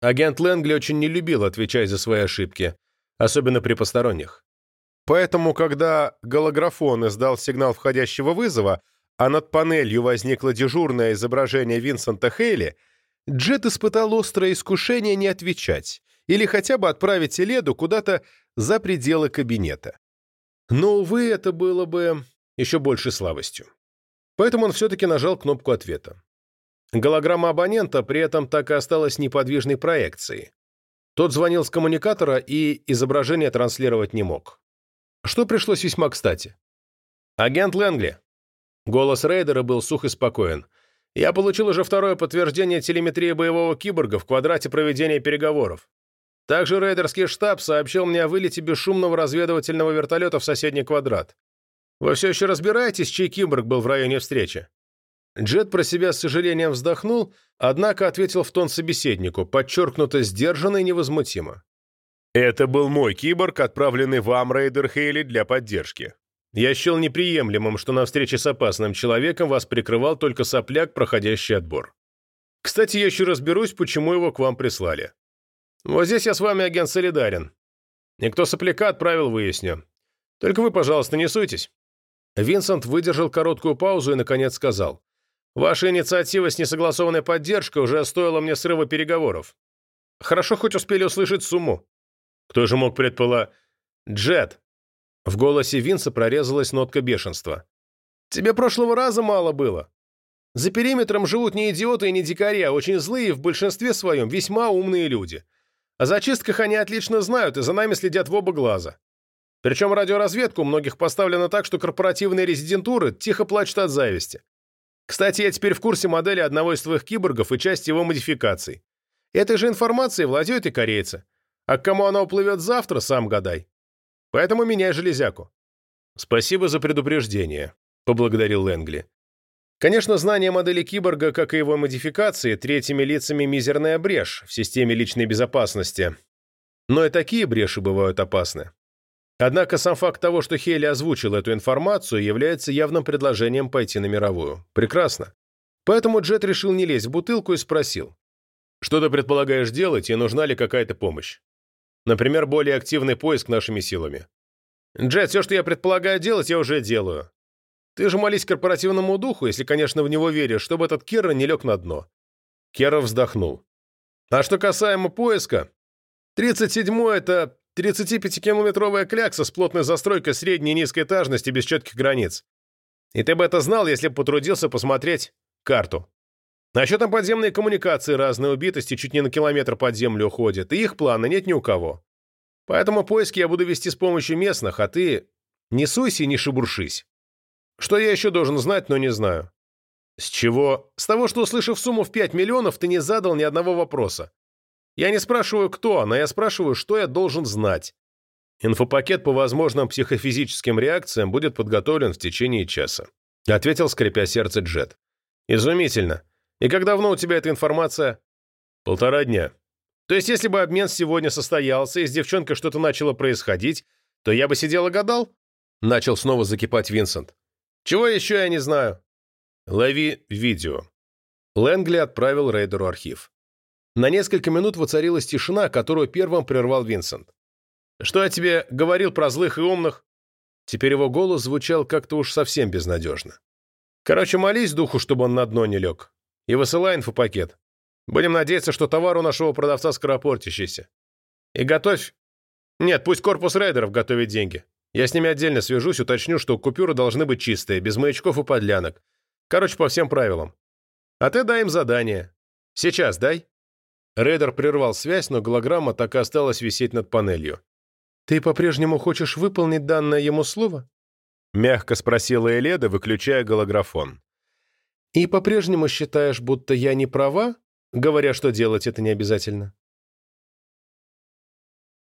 Агент Лэнгли очень не любил отвечать за свои ошибки, особенно при посторонних. Поэтому, когда голографон издал сигнал входящего вызова, а над панелью возникло дежурное изображение Винсента Хейли, Джет испытал острое искушение не отвечать или хотя бы отправить Эледу куда-то за пределы кабинета. Но, увы, это было бы еще большей слабостью. Поэтому он все-таки нажал кнопку ответа. Голограмма абонента при этом так и осталась неподвижной проекцией. Тот звонил с коммуникатора и изображение транслировать не мог. Что пришлось весьма кстати. «Агент Лэнгли». Голос рейдера был сух и спокоен. «Я получил уже второе подтверждение телеметрии боевого киборга в квадрате проведения переговоров. Также рейдерский штаб сообщил мне о вылете бесшумного разведывательного вертолета в соседний квадрат. Вы все еще разбираетесь, чей киборг был в районе встречи?» Джет про себя с сожалением вздохнул, однако ответил в тон собеседнику, подчеркнуто сдержанно и невозмутимо. «Это был мой киборг, отправленный вам, Рейдер Хейли, для поддержки. Я счел неприемлемым, что на встрече с опасным человеком вас прикрывал только сопляк, проходящий отбор. Кстати, я еще разберусь, почему его к вам прислали. Вот здесь я с вами, агент, солидарен. Никто сопляка отправил, выясню. Только вы, пожалуйста, не суйтесь». Винсент выдержал короткую паузу и, наконец, сказал. Ваша инициатива с несогласованной поддержкой уже стоила мне срыва переговоров. Хорошо хоть успели услышать сумму. Кто же мог предпола... Джет. В голосе Винса прорезалась нотка бешенства. Тебе прошлого раза мало было. За периметром живут не идиоты и не дикари, а очень злые в большинстве своем весьма умные люди. О зачистках они отлично знают и за нами следят в оба глаза. Причем радиоразведку у многих поставлена так, что корпоративные резидентуры тихо плачут от зависти. Кстати, я теперь в курсе модели одного из твоих киборгов и части его модификаций. Этой же информацией владеют и корейцы. А к кому она уплывет завтра, сам гадай. Поэтому меняй железяку». «Спасибо за предупреждение», — поблагодарил Лэнгли. Конечно, знание модели киборга, как и его модификации, третьими лицами мизерная брешь в системе личной безопасности. Но и такие бреши бывают опасны. Однако сам факт того, что Хейли озвучил эту информацию, является явным предложением пойти на мировую. Прекрасно. Поэтому Джет решил не лезть в бутылку и спросил. «Что ты предполагаешь делать и нужна ли какая-то помощь? Например, более активный поиск нашими силами». «Джет, все, что я предполагаю делать, я уже делаю. Ты же молись корпоративному духу, если, конечно, в него веришь, чтобы этот Керра не лег на дно». Керра вздохнул. «А что касаемо поиска, 37-й — это 35-километровая клякса с плотной застройкой средней и низкой этажности без четких границ. И ты бы это знал, если бы потрудился посмотреть карту. Еще там подземные коммуникации разной убитости чуть не на километр под землю уходят, и их плана нет ни у кого. Поэтому поиски я буду вести с помощью местных, а ты не суйся и не шебуршись. Что я еще должен знать, но не знаю. С чего? С того, что, услышав сумму в 5 миллионов, ты не задал ни одного вопроса. Я не спрашиваю, кто, но я спрашиваю, что я должен знать. Инфопакет по возможным психофизическим реакциям будет подготовлен в течение часа. Ответил, скрипя сердце Джет. Изумительно. И как давно у тебя эта информация? Полтора дня. То есть, если бы обмен сегодня состоялся и с девчонкой что-то начало происходить, то я бы сидел и гадал? Начал снова закипать Винсент. Чего еще я не знаю? Лови видео. Лэнгли отправил рейдеру архив. На несколько минут воцарилась тишина, которую первым прервал Винсент. «Что я тебе говорил про злых и умных?» Теперь его голос звучал как-то уж совсем безнадежно. «Короче, молись духу, чтобы он на дно не лег. И высылай инфопакет. Будем надеяться, что товар у нашего продавца скоропортящийся. И готовь... Нет, пусть корпус рейдеров готовит деньги. Я с ними отдельно свяжусь, уточню, что купюры должны быть чистые, без маячков и подлянок. Короче, по всем правилам. А ты дай им задание. Сейчас дай». Рейдер прервал связь, но голограмма так и осталась висеть над панелью. «Ты по-прежнему хочешь выполнить данное ему слово?» Мягко спросила Эледа, выключая голографон. «И по-прежнему считаешь, будто я не права, говоря, что делать это не обязательно?»